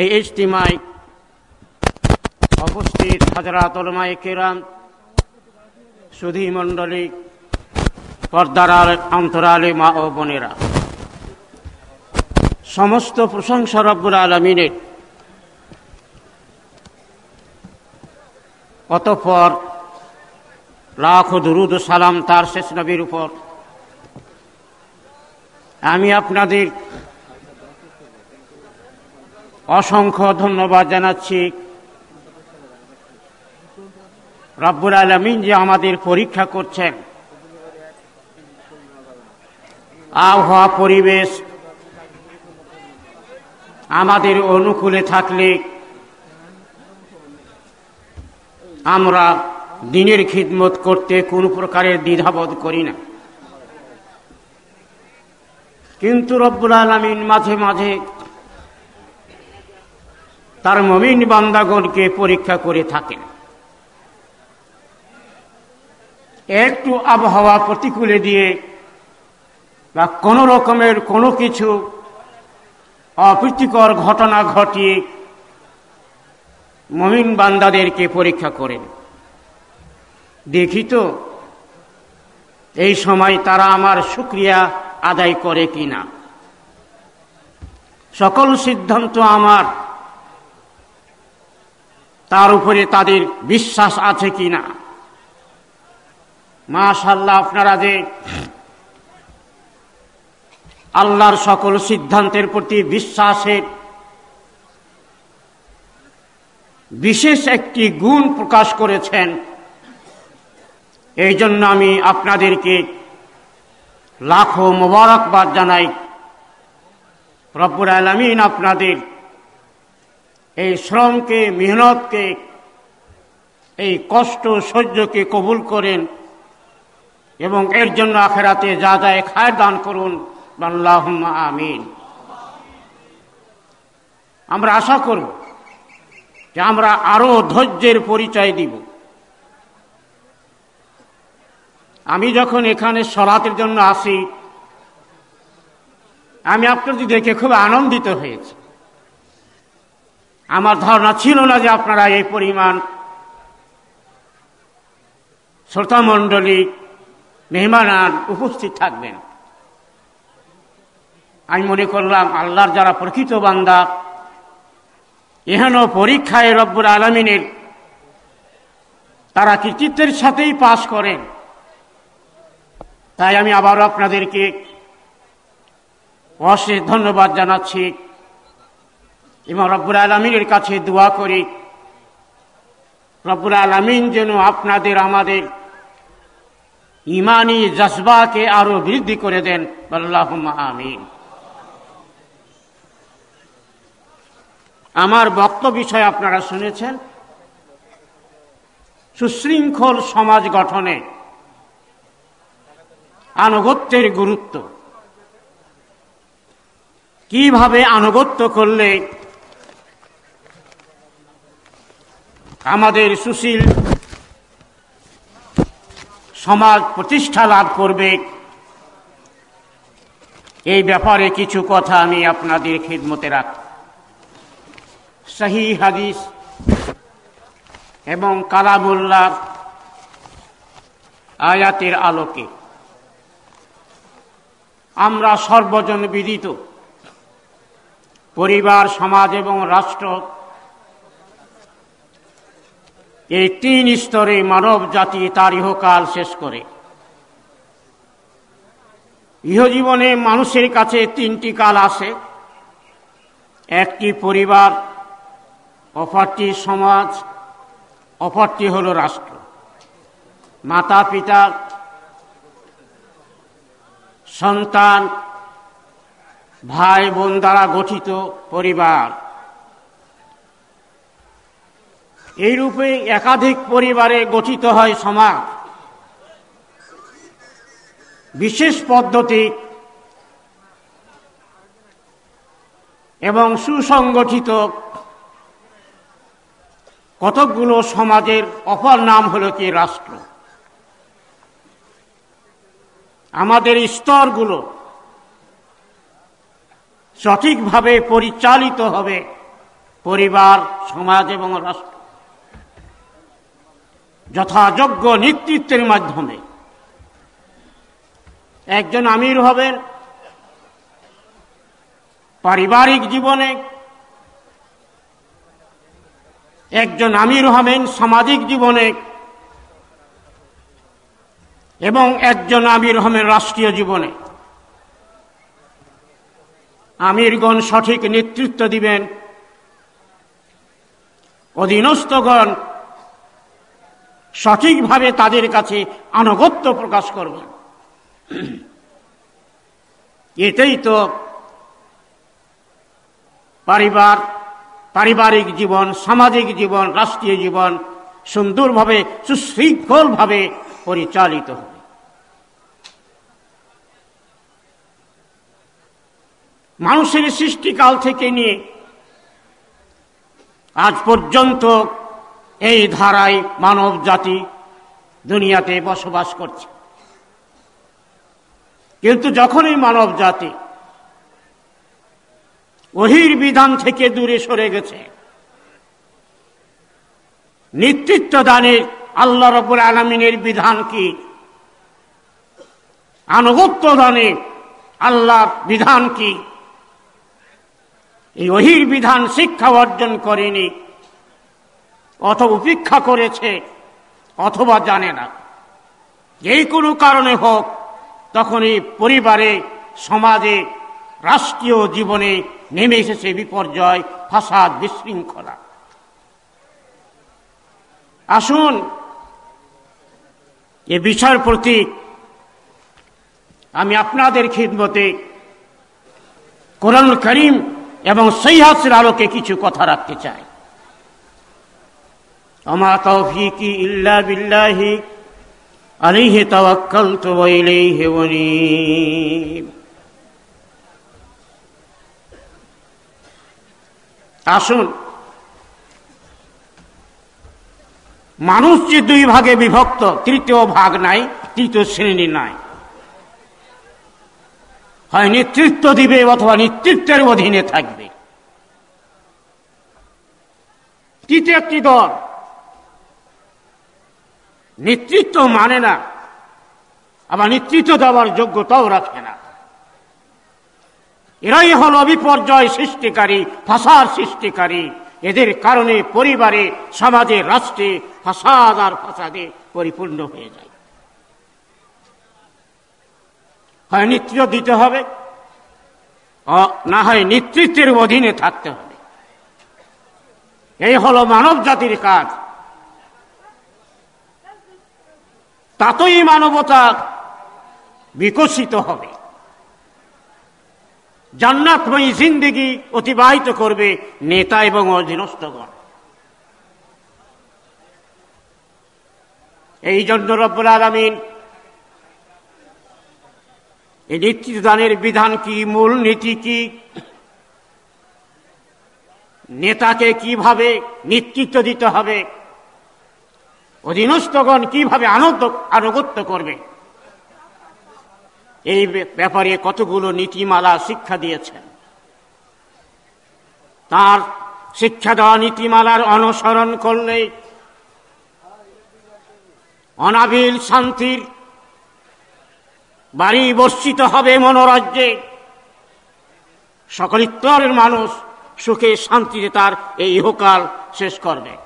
এই ইজতিমায় উপস্থিত হাজরাত ওলমায়ে কেরাম, সুধী মণ্ডলী, পর্দার অন্তরালে মা ও বোনেরা। সমস্ত প্রশংসা রব্বুল আলমিনের। অতঃপর লাখ দুরুদ সালাম তার শেষ নবীর উপর। আমি আপনাদের অসংখ্য ধন্যবাদ জানাচ্ছি। রব্বুল আলমিন যে আমাদের পরীক্ষা করছেন। আবহাওয়া, পরিবেশ আমাদের অনুকূলে থাকলে আমরা দিনের খিদমত করতে কোনো প্রকারের দ্বিধাবোধ করি না। কিন্তু রব্বুল আলমিন মাঝে মাঝে তার মমিন বান্দাগণকে পরীক্ষা করে থাকেন। একটু আবহাওয়া প্রতিকূলে দিয়ে বা কোনো রকমের কোনো কিছু অপ্রীতিকর ঘটনা ঘটিয়ে মমিন বান্দাদেরকে পরীক্ষা করেন। দেখি তো, এই সময় তারা আমার সুক্রিয়া আদায় করে কিনা। সকল সিদ্ধান্ত আমার। তার উপরে তাদের বিশ্বাস আছে কিনা মাশাল্লাহ আপনারা যে আল্লাহর সকল সিদ্ধান্তের প্রতি বিশ্বাসের বিশেষ একটি গুণ প্রকাশ করেছেন এই জন্য আমি আপনাদেরকে লাখো মোবারকবাদ জানাই। রব্বুর আলমিন আপনাদের এই শ্রমকে, মেহনতকে, এই কষ্ট, সহ্যকে কবুল করেন এবং এর জন্য আখেরাতে যা যায় খায় দান করুন আমিন। আমরা আশা করব যে আমরা আরও ধৈর্যের পরিচয় দিব। আমি যখন এখানে সলাতের জন্য আসি, আমি আপনাদের দেখে খুব আনন্দিত হয়েছি। আমার ধারণা ছিল না যে আপনারা এই পরিমাণ শ্রোতামণ্ডলী মেহমানান উপস্থিত থাকবেন। আমি মনে করলাম, আল্লাহর যারা প্রকৃত বান্দা, এহেন পরীক্ষায় রব্বুর আলমিনের তারা কৃতিত্বের সাথেই পাশ করেন। তাই আমি আবারও আপনাদেরকে অশেষ ধন্যবাদ জানাচ্ছি। এবং রব্বুর আলমিনের কাছে দোয়া করি। রব্বুর আলমিন যেন আপনাদের আমাদের ইমানি জজবাকে আরও বৃদ্ধি করে দেন। আল্লাহ আমিন। আমার বক্তব্য বিষয় আপনারা শুনেছেন। সুশৃঙ্খল সমাজ গঠনে আনুগত্যের গুরুত্ব। কীভাবে আনুগত্য করলে আমাদের সুশীল সমাজ প্রতিষ্ঠা লাভ করবে। এই ব্যাপারে কিছু কথা আমি আপনাদের খিদমতে রাখ। সাহি হাদিস এবং কালামুল্লাহ আয়াতের আলোকে। আমরা সর্বজন বিদিত। পরিবার, সমাজ এবং রাষ্ট্র এই তিন স্তরে মানব জাতি তার ইহকাল শেষ করে। ইহজীবনে মানুষের কাছে তিনটি কাল আসে। একটি পরিবার, অপরটি সমাজ, অপরটি হল রাষ্ট্র। মাতা পিতা, সন্তান, ভাই বোন দ্বারা গঠিত পরিবার। এইরূপে একাধিক পরিবারে গঠিত হয় সমাজ। বিশেষ পদ্ধতি এবং সুসংগঠিত কতকগুলো সমাজের অপর নাম হলো কি রাষ্ট্র। আমাদের স্তরগুলো সঠিকভাবে পরিচালিত হবে পরিবার, সমাজ এবং রাষ্ট্র। যথাযোগ্য নেতৃত্বের মাধ্যমে। একজন আমির হবেন, পারিবারিক জীবনে একজন আমির হবেন, সামাজিক জীবনে এবং একজন আমির হবেন রাষ্ট্রীয় জীবনে। আমিরগণ সঠিক নেতৃত্ব দিবেন, অধীনস্থগণ সঠিকভাবে তাদের কাছে আনুগত্য প্রকাশ করবেন এটাই তো পরিবার, পারিবারিক জীবন, সামাজিক জীবন, রাষ্ট্রীয় জীবন সুন্দরভাবে, সুশৃঙ্খলভাবে পরিচালিত হবে। মানুষের সৃষ্টিকাল থেকে নিয়ে আজ পর্যন্ত এই ধারায় মানব জাতি দুনিয়াতে বসবাস করছে। কিন্তু যখনই মানব জাতি ওহির বিধান থেকে দূরে সরে গেছে, নেতৃত্ব দানের আল্লাহ রবুল আলমিনের বিধান কি? আনুগত্য দানে আল্লাহর বিধান কি? এই অহির বিধান শিক্ষা অর্জন করেনি অথবা উপেক্ষা করেছে, অথবা জানে না। যেই কোনো কারণে হোক তখন এই পরিবারে, সমাজে, রাষ্ট্রীয় জীবনে নেমে এসেছে বিপর্যয়, ফাসাদ, বিশৃঙ্খলা। আসুন, এ বিষয়ের প্রতি আমি আপনাদের খিদমতে কোরআন করিম এবং সৈহাসের আলোকে কিছু কথা রাখতে চাই। তৌফিকি ইল্লা বিল্লাহি, আলাইহি তাওয়াক্কালতু ওয়া ইলাইহি উনীব। আসুন, মানুষ যে দুই ভাগে বিভক্ত, তৃতীয় ভাগ নাই, তৃতীয় শ্রেণি নাই। হয় নেতৃত্ব দিবে অথবা নেতৃত্বের অধীনে থাকবে। তৃতীয় একটি দল নেতৃত্ব মানে না। আবার নেতৃত্ব দেওয়ার যোগ্যতাও রাখে না। এরাই হল বিপর্যয় সৃষ্টিকারী ফাসার সৃষ্টিকারী। এদের কারণে পরিবারে, সমাজে, রাষ্ট্রে ফাসাদ আর ফাসাদে পরিপূর্ণ হয়ে যায়। হয় নেতৃত্ব দিতে হবে না হয় নেতৃত্বের অধীনে থাকতে হবে। এই হল মানব জাতির কাজ। তাতই মানবতা বিকশিত হবে। জান্নাতময়ী জিন্দিগি অতিবাহিত করবে নেতা এবং অধীনস্থগণ। এই জন্য রব্বুল আলমিন এই নেতৃত্বদানের বিধান কি, মূল নীতি কি? নেতাকে কীভাবে নেতৃত্ব দিতে হবে? অধীনস্থগণ কীভাবে আনন্দ আনুগত্য করবে? এই ব্যাপারে কতগুলো নীতিমালা শিক্ষা দিয়েছেন। তার শিক্ষা দেওয়া নীতিমালার অনুসরণ করলে অনাবিল শান্তির বাড়ি বর্ষিত হবে মনোরাজ্যে সকল স্তরের মানুষ সুখে শান্তিতে তার এই ইহকাল শেষ করবে।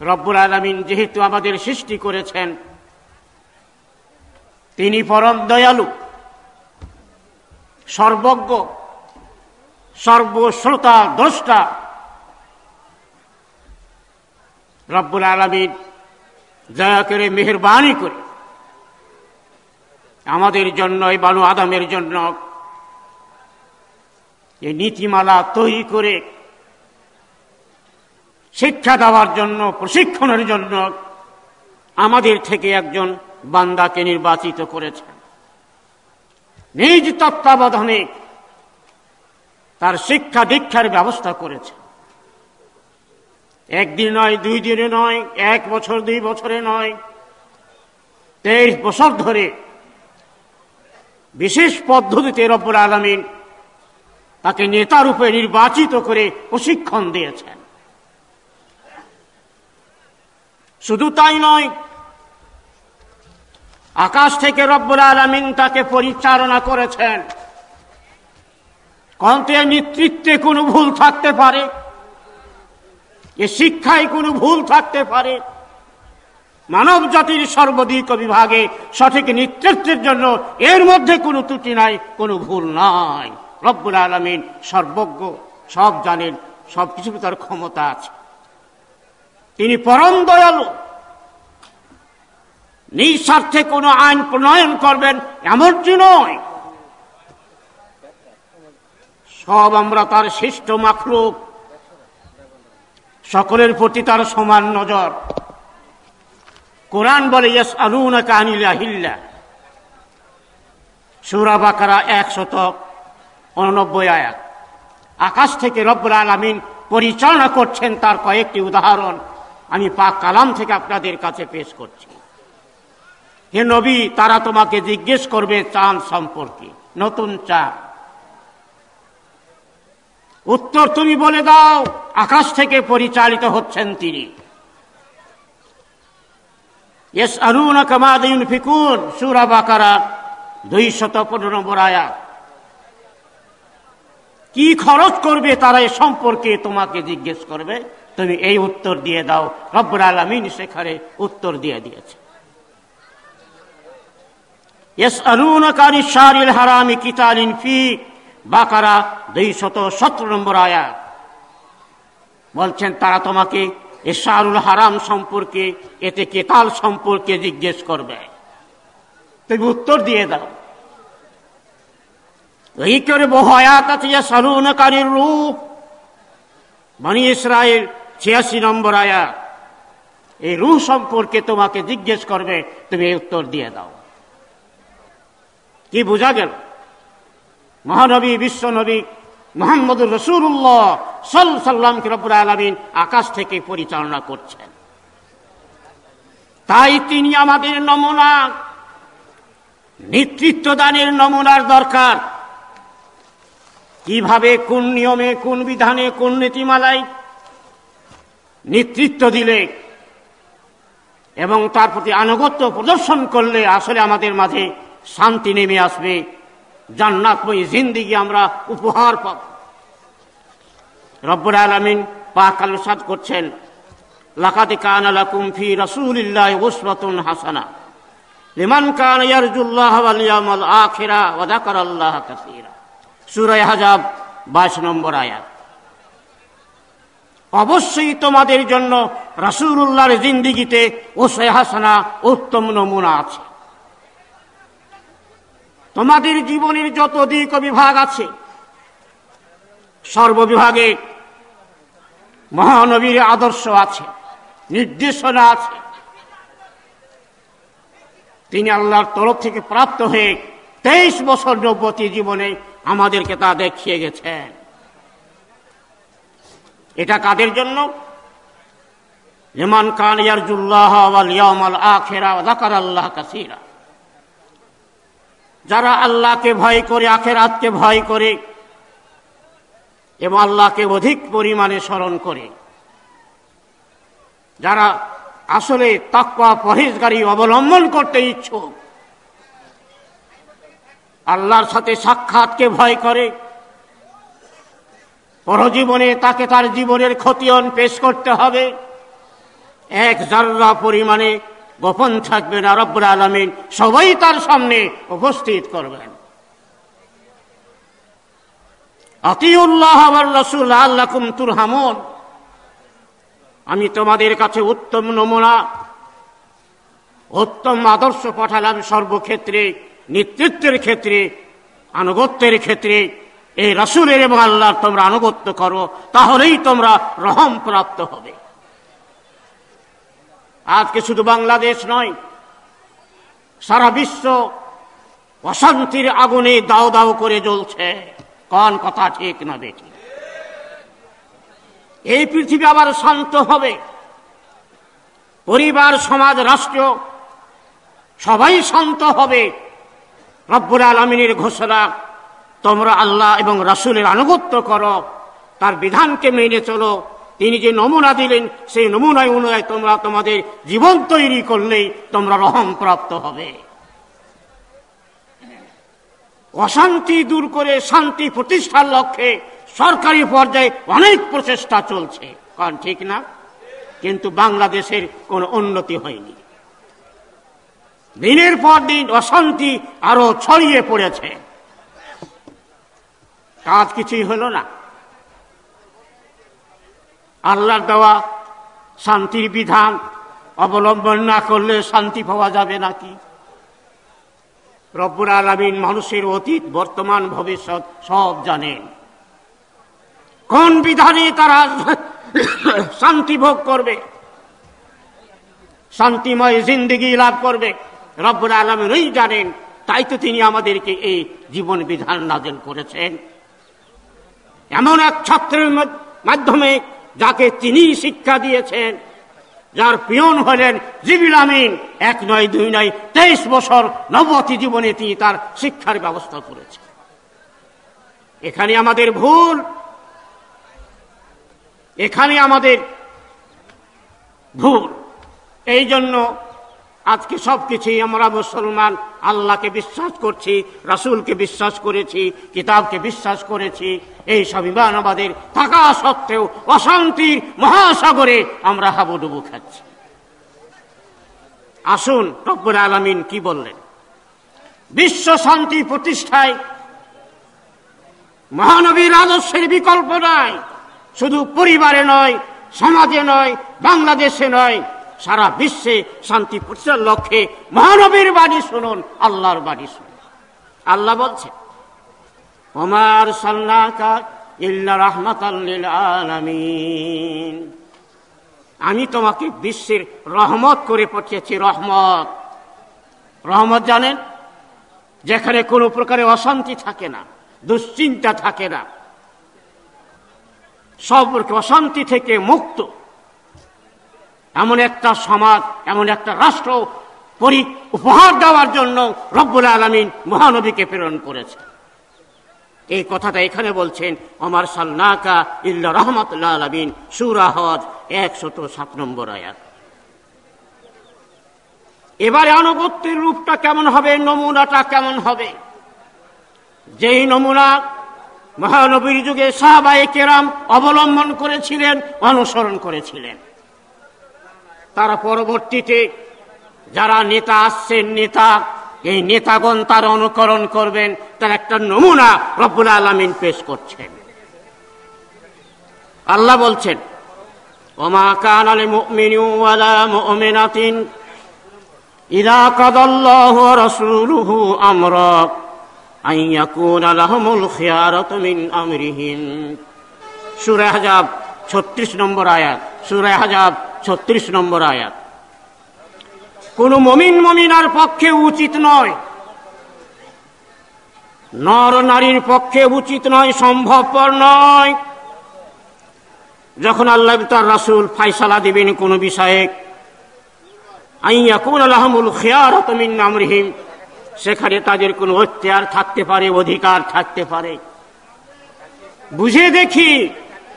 রব্বুল আলমিন যেহেতু আমাদের সৃষ্টি করেছেন, তিনি পরম দয়ালু, সর্বজ্ঞ, সর্বশ্রোতা, দ্রষ্টা। রব্বুল আলমিন দয়া করে, মেহরবানি করে আমাদের জন্য, এই বানু আদামের জন্য, এই নীতিমালা তৈরি করে শিক্ষা দেওয়ার জন্য, প্রশিক্ষণের জন্য আমাদের থেকে একজন বান্দাকে নির্বাচিত করেছেন নিজ তত্ত্বাবধানে তার শিক্ষা দীক্ষার ব্যবস্থা করেছে। একদিন নয়, দুই দিনে নয়, এক বছর, দুই বছরে নয়, তেইশ বছর ধরে বিশেষ পদ্ধতিতে রব্বুল আলমিন তাকে নেতা রূপে নির্বাচিত করে প্রশিক্ষণ দিয়েছেন। শুধু তাই নয়, আকাশ থেকে রব্বুল আলমিন তাকে পরিচালনা করেছেন। কন্তে নেতৃত্বে কোনো ভুল থাকতে পারে, এ শিক্ষায় কোনো ভুল থাকতে পারে। মানব জাতির সর্বদিক বিভাগে সঠিক নেতৃত্বের জন্য এর মধ্যে কোনো ত্রুটি নাই, কোনো ভুল নাই। রব্বুল আলমিন সর্বজ্ঞ, সব জানেন সব কিছু তার ক্ষমতা আছে। তিনি পরম দয়ালু। নিঃস্বার্থে কোনো আইন প্রণয়ন করবেন এমনটি নয়। সব আমরা তার শিষ্ট মাখলুক। সকলের প্রতি তার সমান নজর। কোরআন বলে, ইয়াস আলুনা কানিলা হিল্লা সুরা বাকারা একশত উননব্বই আয়াত। আকাশ থেকে রব্বুল আলমিন পরিচালনা করছেন তার কয়েকটি উদাহরণ। আমি পাক কালাম থেকে আপনাদের কাছে পেশ করছি। হে নবী, তারা তোমাকে জিজ্ঞেস করবে চাঁদ সম্পর্কে। নতুন চাঁদ। উত্তর তুমি বলে দাও, আকাশ থেকে পরিচালিত হচ্ছেন তিনি। এস আরুন কামাদিন ফিকুন, সুরা বাকারা দুই শত নম্বর কি খরচ করবে তারা এ সম্পর্কে তোমাকে জিজ্ঞেস করবে? তুমি এই উত্তর দিয়ে দাও। রব্বুর আলমিন সেখানে উত্তর দিয়ে দিয়েছে। হারামি কিতালিন ফি বাকারা দুই শত সতেরো নম্বর আয়াত। বলছেন, তারা তোমাকে এশারুল হারাম সম্পর্কে, এতে কেতাল সম্পর্কে জিজ্ঞেস করবে। তুমি উত্তর দিয়ে দাও। এই করে বহু আয়াত আছে সালুনকারীর রূপ মানি ইসরায়েল ছিয়াশি নম্বর আয়াত, এই রুহ সম্পর্কে তোমাকে জিজ্ঞেস করবে, তুমি উত্তর দিয়ে দাও। কি বোঝা গেল? মহানবী, বিশ্বনবী, মোহাম্মদুর রসুল্লাহ সাল সাল্লামকে রব্বুল আলমিন আকাশ থেকে পরিচালনা করছেন। তাই তিনি আমাদের নমুনা, নেতৃত্ব দানের নমুনার দরকার। কীভাবে, কোন নিয়মে, কোন বিধানে, কোন নীতিমালায় নেতৃত্ব দিলে এবং তার প্রতি আনুগত্য প্রদর্শন করলে আসলে আমাদের মাঝে শান্তি নেমে আসবে। জান্নাতময়ী জিন্দিগি আমরা উপহার পাব। রব্বুর আলমিন পাক আলোসাদ করছেন লাকাতে কান আলাকুম ফি রাসূলিল্লাহ উসওয়াতুন হাসানা, লিমান কান ইয়ারজুল্লাহ ওয়াল ইয়াউমাল আখিরা ওয়া যাকারাল্লাহ কাসীরা। সূরা হাজাব 22 নম্বর আয়াত। অবশ্যই তোমাদের জন্য রাসূলুল্লাহর জিন্দিগিতে ও হাসানা উত্তম নমুনা আছে। তোমাদের জীবনের যত দিক বিভাগ আছে, সর্ববিভাগে মহানবীর আদর্শ আছে, নির্দেশনা আছে। তিনি আল্লাহর তরফ থেকে প্রাপ্ত হয়ে তেইশ বছর নব্বতী জীবনে আমাদেরকে তা দেখিয়ে গেছেন। এটা কাদের জন্য? যেমন কান ইয়ারজুল্লাহ আখেরা জাকার আল্লাহ কাসিরা। যারা আল্লাহকে ভয় করে, আখেরাতকে ভয় করে এবং আল্লাহকে অধিক পরিমাণে স্মরণ করে, যারা আসলে তাকুয়া পরেজগারি অবলম্বন করতে ইচ্ছুক, আল্লাহর সাথে সাক্ষাৎকে ভয় করে পরজীবনে তাকে তার জীবনের ক্ষতিয়ন পেশ করতে হবে। এক জাররা পরিমাণে গোপন থাকবে না রব্বুর আলমিন, সবাই তার সামনে উপস্থিত করবেন। আতিউল্লাহ আমি তোমাদের কাছে উত্তম নমুনা, উত্তম আদর্শ পাঠালাম সর্বক্ষেত্রে, নেতৃত্বের ক্ষেত্রে, আনুগত্যের ক্ষেত্রে এই রসুলের এবং আল্লাহর তোমরা আনুগত্য করো, তাহলেই তোমরা রহম প্রাপ্ত হবে। আজকে শুধু বাংলাদেশ নয়, সারা বিশ্ব অশান্তির আগুনে দাও দাও করে জ্বলছে। কন কথা ঠিক না বেটি এই পৃথিবী আবার শান্ত হবে। পরিবার, সমাজ, রাষ্ট্র সবাই শান্ত হবে। রব্বুর আলমিনের ঘোষণা তোমরা আল্লাহ এবং রাসুলের আনুগত্য করো, তার বিধানকে মেনে চলো। তিনি যে নমুনা দিলেন, সেই নমুনায় অনুযায়ী তোমরা তোমাদের জীবন তৈরি করলেই তোমরা রহম প্রাপ্ত হবে। অশান্তি দূর করে শান্তি প্রতিষ্ঠার লক্ষ্যে সরকারি পর্যায়ে অনেক প্রচেষ্টা চলছে। কারণ ঠিক না? কিন্তু বাংলাদেশের কোনো উন্নতি হয়নি। দিনের পর দিন অশান্তি আরও ছড়িয়ে পড়েছে। কাজ কিছুই হলো না। আল্লাহর দেওয়া শান্তির বিধান অবলম্বন না করলে শান্তি পাওয়া যাবে নাকি? রব্বুর আলমিন মানুষের অতীত, বর্তমান, ভবিষ্যৎ সব জানেন। কোন বিধানে তারা শান্তি ভোগ করবে? শান্তিময় জিন্দিগি লাভ করবে? রব্বুর আলমিনই জানেন। তাই তো তিনি আমাদেরকে এই জীবন বিধান নাজেল করেছেন। এমন এক ছাত্রের মাধ্যমে যাকে তিনি শিক্ষা দিয়েছেন, যার পিয়ন হলেন জিবিল আমিন। এক নয়, দুই নয়, তেইশ বছর নবতী জীবনে তিনি তার শিক্ষার ব্যবস্থা করেছেন। এখানে আমাদের ভুল। এখানে আমাদের ভুল। এই জন্য আজকে সবকিছুই আমরা মুসলমান, আল্লাহকে বিশ্বাস করছি, রাসুলকে বিশ্বাস করেছি, কিতাবকে বিশ্বাস করেছি। এই সব ইমান আমাদের থাকা সত্ত্বেও অশান্তির মহাসাগরে আমরা হাবুডুবু খাচ্ছি। আসুন রব্বুর আলমিন কি বললেন? বিশ্ব শান্তি প্রতিষ্ঠায় মহানবীর আদর্শের বিকল্প নয় শুধু পরিবারে নয়, সমাজে নয়, বাংলাদেশে নয় সারা বিশ্বে শান্তি প্রতিষ্ঠার লক্ষ্যে মহানবীর বাণী শুনুন, আল্লাহর বাণী শুনুন। আল্লাহ বলছে ওমার আমি তোমাকে বিশ্বের রহমত করে পাঠিয়েছি, রহমত। রহমত জানেন, যেখানে কোনো প্রকারে অশান্তি থাকে না, দুশ্চিন্তা থাকে না। সব অশান্তি থেকে মুক্ত। এমন একটা সমাজ, এমন একটা রাষ্ট্র পরি, উপহার দেওয়ার জন্য রব্বুল আলমিন মহানবীকে প্রেরণ করেছে এই কথাটা এখানে বলছেন আমার সাল্লাকা ইল্লা রহমতুল্লাহ আলমিন সুরাহজ একশত সাত নম্বর আয়াত। এবারে আনুগত্যের রূপটা কেমন হবে, নমুনাটা কেমন হবে? যেই নমুনা মহানবীর যুগে সাহাবাই কেরাম অবলম্বন করেছিলেন, অনুসরণ করেছিলেন। তারা পরবর্তীতে যারা নেতা আসছেন, নেতা, এই নেতাগণ তার অনুকরণ করবেন, তার একটা নমুনা রব্বুল আলমিন পেশ করছেন। আল্লাহ বলছেন, ওমা কান আলী মুমিন ওয়ালা মুমিনাতিন ইদা কাদাল্লাহ রাসূলুহু আমরা আন ইয়াকুনা লাহুমুল খিয়ারাতু আমরিহিম। সূরা হাজাব 36 নম্বর আয়াত, সূরা হাজাব ছত্রিশ নম্বর আয়াত। কোন মমিন মমিনার পক্ষে উচিত নয়। নর নারীর পক্ষে উচিত নয়, সম্ভবপর নয়। যখন আল্লাহ তার রাসুল ফাইসালা দিবেন কোন বিষয়ে আইয়াকুন আলহামুল খেয়ার মিন আমরিহিম সেখানে তাদের কোনো অত্যার থাকতে পারে, অধিকার থাকতে পারে। বুঝে দেখি,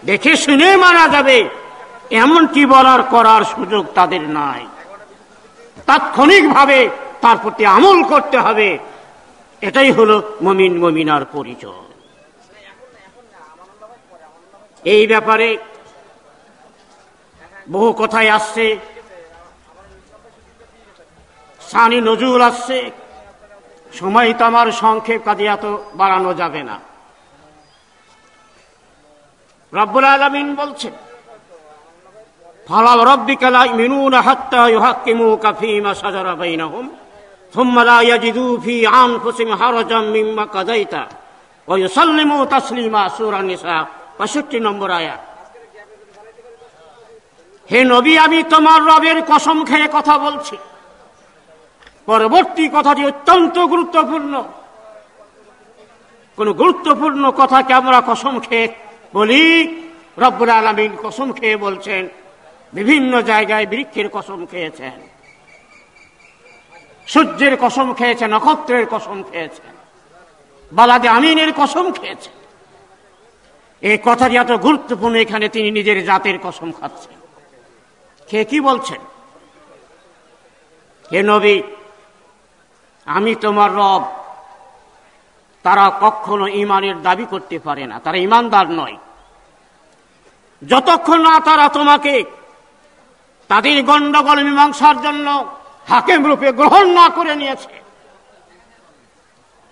দেখে শুনে মারা যাবে। এমনটি বলার করার সুযোগ তাদের নাই। তাৎক্ষণিকভাবে তার প্রতি আমল করতে হবে। এটাই হলো মমিন মমিনার পরিচয়। এই ব্যাপারে বহু কথাই আসছে। সানি নজরুল আসছে। সময় তো আমার সংক্ষেপ, কাজে এত বাড়ানো যাবে না। রব্বুল আলমিন বলছেন فلا وربك لا يؤمنون حتى يحكموك فيما شجر بينهم ثم لا يجدوا في أنفسهم حرجا مما قضيت ويسلموا تسليما سورة النساء 65 নম্বর আয়াত হে নবী আমি তোমার রবের কসম খেয়ে কথা বলছি পরবর্তী কথাটি অত্যন্ত গুরুত্বপূর্ণ কোন গুরুত্বপূর্ণ কথাকে আমরা কসম খেয়ে বলি রব্বুল আলমিন কসম খেয়ে বলছেন বিভিন্ন জায়গায় বৃক্ষের কসম খেয়েছেন। সূর্যের কসম খেয়েছেন, নক্ষত্রের কসম খেয়েছেন বালাদে আমিনের কসম খেয়েছে এই কথাটি এত গুরুত্বপূর্ণ, এখানে তিনি নিজের জাতের কসম খাচ্ছেন। কে কি বলছেন? হে নবী, আমি তোমার রব। তারা কখনো ইমানের দাবি করতে পারে না, তারা ইমানদার নয়। যতক্ষণ না তারা তোমাকে তাদের গণ্ডগোল মীমাংসার জন্য হাকেম রূপে গ্রহণ না করে নিয়েছে।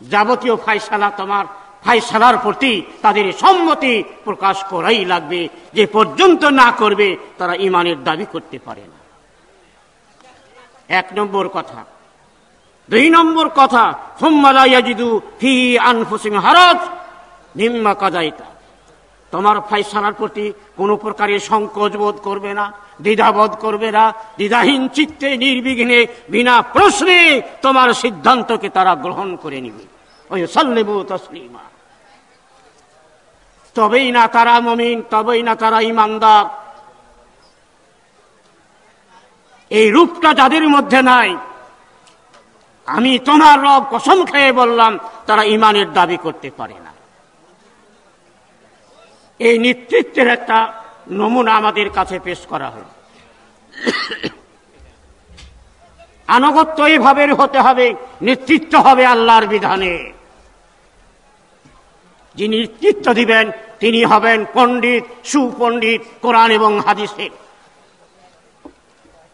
যাবতীয় ফাইসালা তোমার ফাইসালার প্রতি তাদের সম্মতি প্রকাশ করাই লাগবে। যে পর্যন্ত না করবে, তারা ইমানের দাবি করতে পারে না। এক নম্বর কথা। দুই নম্বর কথা সোম্মালাইয়াজিদু ফি আনফুসিম হারাজ নিম্মা কাজাইতা তোমার ফাইসালার প্রতি কোনো প্রকারের সংকোচ বোধ করবে না, দ্বিধাবোধ করবে না, দ্বিধাহীন চিত্তে, নির্বিঘ্নে, বিনা প্রশ্নে তোমার সিদ্ধান্তকে তারা গ্রহণ করে নিবে। ওই সাল্লেবু তসলিমা। তবেই না তারা মমিন, তবেই না তারা ইমানদার। এই রূপটা যাদের মধ্যে নাই, আমি তোমার রব কসম খেয়ে বললাম, তারা ইমানের দাবি করতে পারে না। এই নেতৃত্বের একটা নমুনা আমাদের কাছে পেশ করা হয় আনুগত্য এইভাবে হতে হবে, নেতৃত্ব হবে আল্লাহর বিধানে। যিনি নেতৃত্ব দিবেন, তিনি হবেন পণ্ডিত, সুপণ্ডিত কোরআন এবং হাদিসে।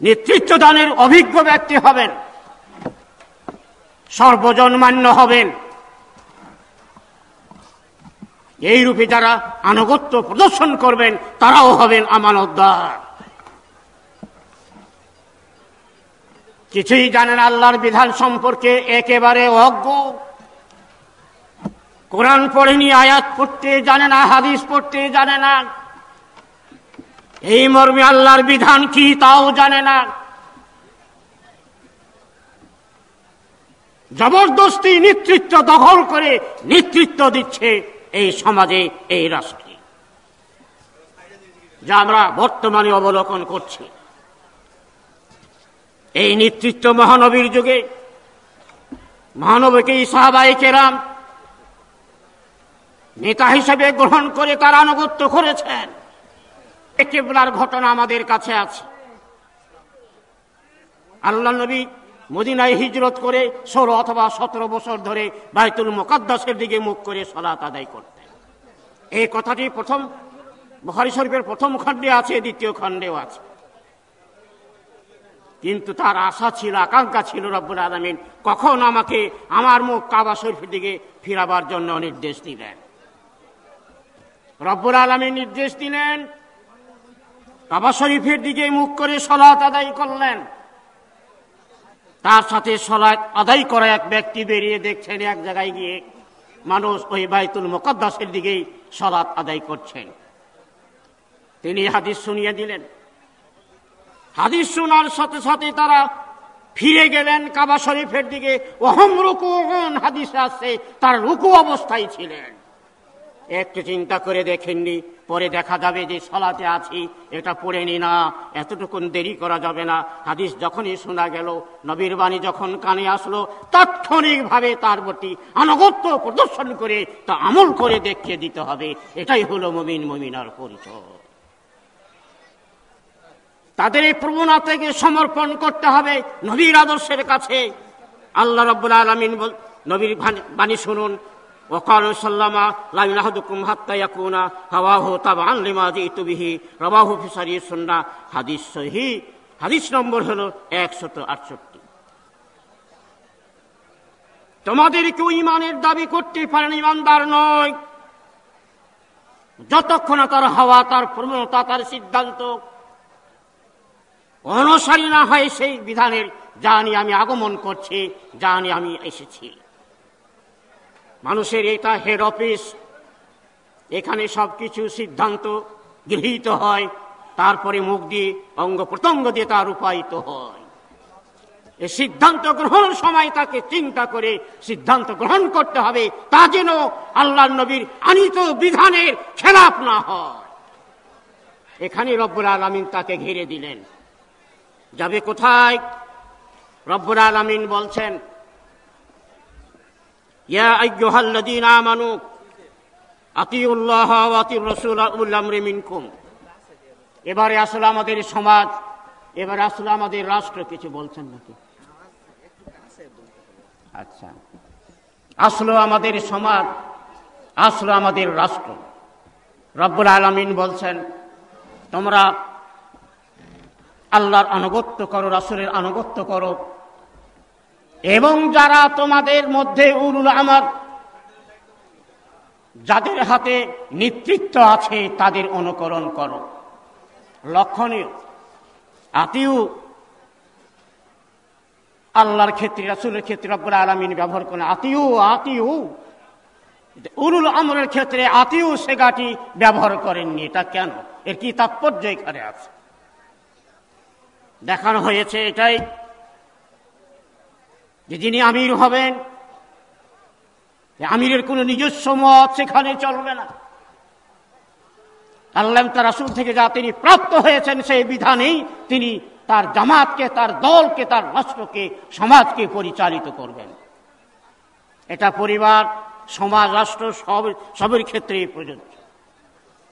নেতৃত্ব দানের অভিজ্ঞ ব্যক্তি হবেন, সর্বজনমান্য হবেন। এই রূপে যারা আনুগত্য প্রদর্শন করবেন, তারাও হবেন আমানতদার। কিছুই জানেন আল্লাহর বিধান সম্পর্কে, একেবারে অজ্ঞ। কোরআন পড়েনি, আয়াত পড়তে জানে না, হাদিস পড়তে জানে না। এই মর্মে আল্লাহর বিধান কি, তাও জানে না। জবরদস্তি নেতৃত্ব দখল করে নেতৃত্ব দিচ্ছে। এই সমাজে, এই রাষ্ট্রে। যা আমরা বর্তমানে অবলোকন করছি। এই নেতৃত্ব মহানবীর যুগে, মহানবীকে সাহাবাই কেরাম নেতা হিসেবে গ্রহণ করে তার আনুগত্য করেছেন। কেবলার ঘটনা আমাদের কাছে আছে। আল্লাহ নবী মদিনায় হিজরত করে ষোলো অথবা সতেরো বছর ধরে বাইতুল মোকাদ্দাসের দিকে মুখ করে সলাত আদায় করতেন। এই কথাটি প্রথম বহারি শরীফের প্রথম খণ্ডে আছে, দ্বিতীয় খণ্ডেও আছে। কিন্তু তার আশা ছিল, আকাঙ্ক্ষা ছিল, রব্বুল আলমিন কখন আমাকে আমার মুখ কাবা শরীফের দিকে ফিরাবার জন্য নির্দেশ দিলেন। রব্বুল আলমী নির্দেশ দিলেন, কাবা শরীফের দিকে মুখ করে সলাত আদায় করলেন। তার সাথে সলাৎ আদায় করা এক ব্যক্তি বেরিয়ে দেখছেন এক জায়গায় গিয়ে। মানুষ ওই বাইতুল মোকদ্দাসের দিকেই সলাৎ আদায় করছেন। তিনি হাদিস শুনিয়ে দিলেন। হাদিস শোনার সাথে সাথে তারা ফিরে গেলেন কাবা শরীফের দিকে। অহম রুকু হাদিস আসছে তার রুকু অবস্থায় ছিলেন। একটু চিন্তা করে দেখেননি, পরে দেখা যাবে যে সলাতে আছি, এটা পড়ে নি না, এতটুকুন দেরি করা যাবে না। হাদিস যখনই শোনা গেল, নবীর বাণী যখন কানে আসলো, তাৎক্ষণিকভাবে তার প্রতি আনুগত্য প্রদর্শন করে, তা আমল করে দেখিয়ে দিতে হবে। এটাই হলো মমিন, মমিনার পরিচয়। তাদের এই প্রবণতাকে সমর্পণ করতে হবে নবীর আদর্শের কাছে। আল্লাহ রব্বুল আলমিন নবীর বাণী শুনুন وقالوا سلما لا ينهدكم حتى يكون هواه طبعا لما جئت به رواه في صحيح السنة হাদিস সহি হাদিস নম্বর হলো একশত আটষট্টি তোমাদের কেউ ইমানের দাবি করতে পারেন ইমানদার নয় যতক্ষণ তার হাওয়া তার প্রবণতা তার সিদ্ধান্ত অনুসারী না হয় সেই বিধানের জানি আমি আগমন করছি জানি আমি এসেছি মানুষের এটা হেড অফিস এখানে সবকিছু সিদ্ধান্ত গৃহীত হয়, তারপরে মুখ দিয়ে অঙ্গ প্রত্যঙ্গ দিয়ে তা রূপায়িত হয়। এই সিদ্ধান্ত গ্রহণ সময় তাকে চিন্তা করে সিদ্ধান্ত গ্রহণ করতে হবে, তা যেন আল্লাহ নবীর আনিত বিধানের খেলাপ না হয়। এখানে রব্বুল আলমিন তাকে ঘিরে দিলেন। যাবে কোথায়? রব্বুল আলমিন বলছেন ইয়া আইয়ুহাল্লাযীনা আমানু আতিউল্লাহ ওয়া আতিউর রাসূল উল আমরি মিনকুম এবারে আসলে আমাদের সমাজ, এবারে আসলে আমাদের রাষ্ট্র কিছু বলছেন নাকি? আচ্ছা। আসলো আমাদের সমাজ, আসলো আমাদের রাষ্ট্র। রব্বুল আলমিন বলছেন, তোমরা আল্লাহর আনুগত্য করো, রাসুলের আনুগত্য করো। এবং যারা তোমাদের মধ্যে উরুল আমার যাদের হাতে নেতৃত্ব আছে, তাদের অনুকরণ করো। লক্ষণীয়। আতিউ, আল্লাহর ক্ষেত্রে, রাসুলের ক্ষেত্রে, রব্বুল আলমিন ব্যবহার করেন আতিউ আতিউ। উরুল আমরের ক্ষেত্রে আতিউ সেগাটি ব্যবহার করেননি। এটা কেন? এর কি তাৎপর্য এখানে আছে? দেখানো হয়েছে এটাই যে যিনি আমির হবেন আমিরের কোন নিজস্ব মত সেখানে চলবে না। আল্লাহ তার রাসুল থেকে যা তিনি প্রাপ্ত হয়েছেন সেই বিধানেই তিনি তার জামাতকে, তার দলকে, তার রাষ্ট্রকে, সমাজকে পরিচালিত করবেন। এটা পরিবার, সমাজ, রাষ্ট্র সব, সবের ক্ষেত্রেই প্রযোজ্য।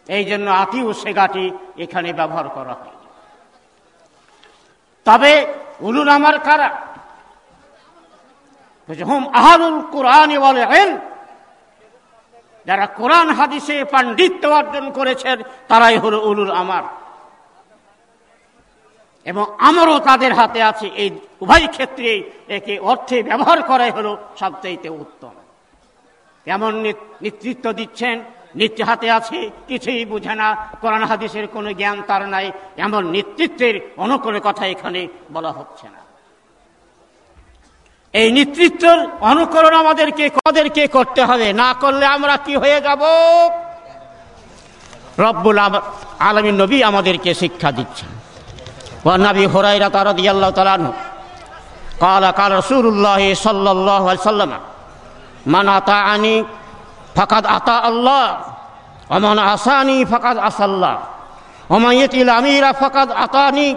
এই জন্য আতি ও সেগাটি এখানে ব্যবহার করা হয়। তবে উলুল আমার কারা যারা কোরআন, হাদিসে পাণ্ডিত্য অর্জন করেছেন, তারাই হল উলুল আমার। এবং আমারও তাদের হাতে আছে, এই উভয় ক্ষেত্রে একে অর্থে ব্যবহার করাই হল সবচাইতে উত্তম। এমন নেতৃত্ব দিচ্ছেন নিত্য হাতে আছে, কিছুই বুঝে না, কোরআন, হাদিসের কোনো জ্ঞান তার নাই, এমন নেতৃত্বের অনুকূলে কথা এখানে বলা হচ্ছে না। এই নেতৃত্বের অনুকরণ আমাদেরকে কদেরকে করতে হবে। না করলে আমরা কি হয়ে যাব? রব্বুল আলমী নবী আমাদেরকে শিক্ষা দিচ্ছে নবী হরাইরা তারদি আল্লাহ তালানু কালা, কাল রসুল্লাহ সাল্লাহ সাল্লাম, মান আতা আনি ফাকাদ আতা আল্লাহ অমান আসানি ফাকাদ আসাল্লাহ অমাইয়েতিল আমিরা ফাকাদ আতানি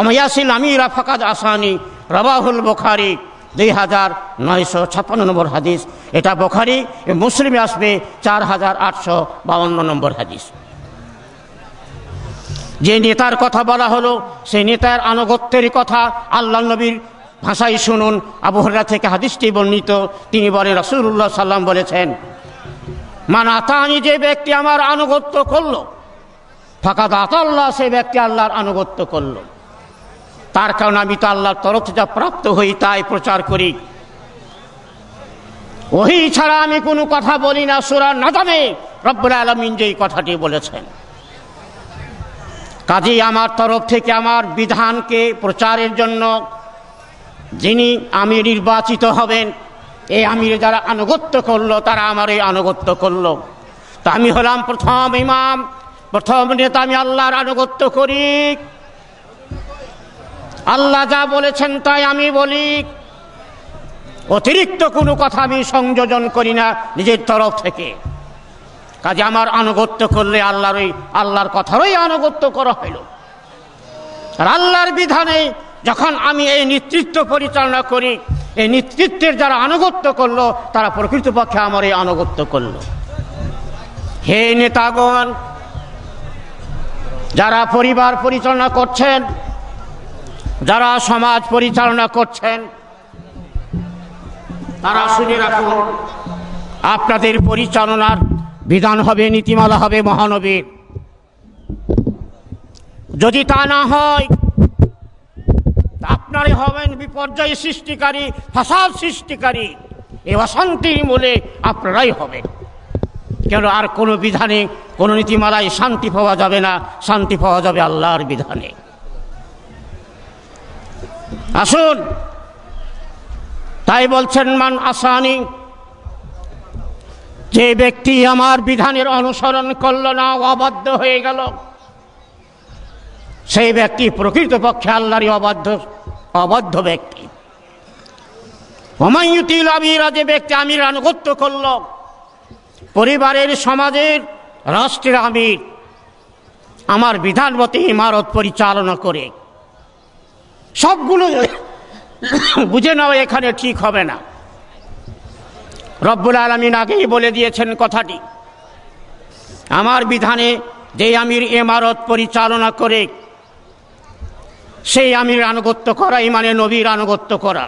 অমাইয়াসিল আমিরা ফাকাদ আসানি রবাহুল বুখারী দুই হাজার নয়শো ছাপ্পান্ন নম্বর হাদিস। এটা বোখারি, মুসলিমে আসবে চার হাজার আটশো বাউন্ন নম্বর হাদিস। যে নেতার কথা বলা হলো, সেই নেতার আনুগত্যের কথা আল্লাহ নবীর ভাষায় শুনুন। আবহরা থেকে হাদিসটি বর্ণিত। তিনি বলে রসুল্লাহ সাল্লাম বলেছেন মানে আতানি যে ব্যক্তি আমার আনুগত্য করল ফাঁকা দাতাল্লাহ আল্লাহ ব্যক্তি আল্লাহর আনুগত্য করল। তার কারণে আমি তো আল্লাহর তরফ যা প্রাপ্ত হই তাই প্রচার করি। ওহি ছাড়া আমি কোনো কথা বলি না, সুরা নাদামে রব্বুল আলমিন যে কথাটি বলেছেন। কাজেই আমার তরফ থেকে আমার বিধানকে প্রচারের জন্য যিনি আমি নির্বাচিত হবেন, এই আমির যারা আনুগত্য করল, তারা আমার এই আনুগত্য করল। তা আমি হলাম প্রথম ইমাম, প্রথম নেতা আমি আল্লাহর আনুগত্য করি। আল্লাহ যা বলেছেন তাই আমি বলি। অতিরিক্ত কোনো কথা আমি সংযোজন করি না নিজের তরফ থেকে। কাজে আমার আনুগত্য করলে আল্লাহর ওই আল্লাহর কথারই আনুগত্য করা হইল। আর আল্লাহর বিধানে যখন আমি এই নেতৃত্ব পরিচালনা করি, এই নেতৃত্বের যারা আনুগত্য করল, তারা প্রকৃতপক্ষে আমার এই আনুগত্য করল। হে নেতাগণ, যারা পরিবার পরিচালনা করছেন যারা সমাজ পরিচালনা করছেন, তারা শুনে রাখুন, আপনাদের পরিচালনার বিধান হবে, নীতিমালা হবে মহানবীর যদি তা না হয় আপনারই হবেন বিপর্যয় সৃষ্টিকারী, ফাসাদ সৃষ্টিকারী, এ অশান্তির মূলে আপনারাই হবেন। কেন, আর কোনো বিধানে, কোনো নীতিমালায় শান্তি পাওয়া যাবে না, শান্তি পাওয়া যাবে আল্লাহর বিধানে। আসুন। তাই বলছেন, মান আসানি। যে ব্যক্তি আমার বিধানের অনুসরণ করল না অবাধ্য হয়ে গেল। সেই ব্যক্তি প্রকৃতপক্ষে আল্লাহরই অবাধ্য অবাধ্য ব্যক্তি। হুমায়ুতিল আমিরা যে ব্যক্তি আমির আনুগত্য করল, পরিবারের সমাজের রাষ্ট্রের আমির, আমার বিধান মতে ইমারত পরিচালনা করে। সবগুলো বুঝে নাও, এখানে ঠিক হবে না। রব্বুল আলমিন আগেই বলে দিয়েছেন কথাটি। আমার বিধানে যে আমির এমারত পরিচালনা করে, সেই আমির আনুগত্য করা মানে নবীর আনুগত্য করা।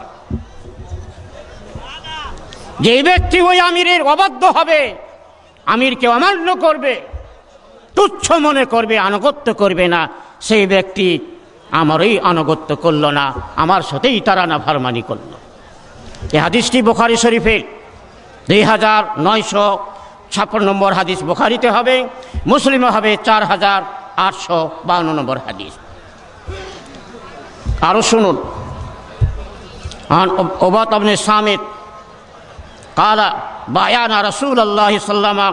যে ব্যক্তি ওই আমিরের অবাধ্য হবে, আমিরকে অমান্য করবে, তুচ্ছ মনে করবে, আনুগত্য করবে না, সেই ব্যক্তি আমারই আনুগত্য করল না, আমার সাথেই তারা না ফারমানি করল। এই হাদিসটি বোখারি শরীফের দুই হাজার নয়শো ছাপ্পান্ন নম্বর হাদিস বোখারিতে হবে, মুসলিমে হবে চার হাজার আটশো বাউন্ন নম্বর হাদিস। আরও শুনুন। ওবাত আবনে সামিদ কালা, বায়ানা রসুল আল্লাহ সাল্লামা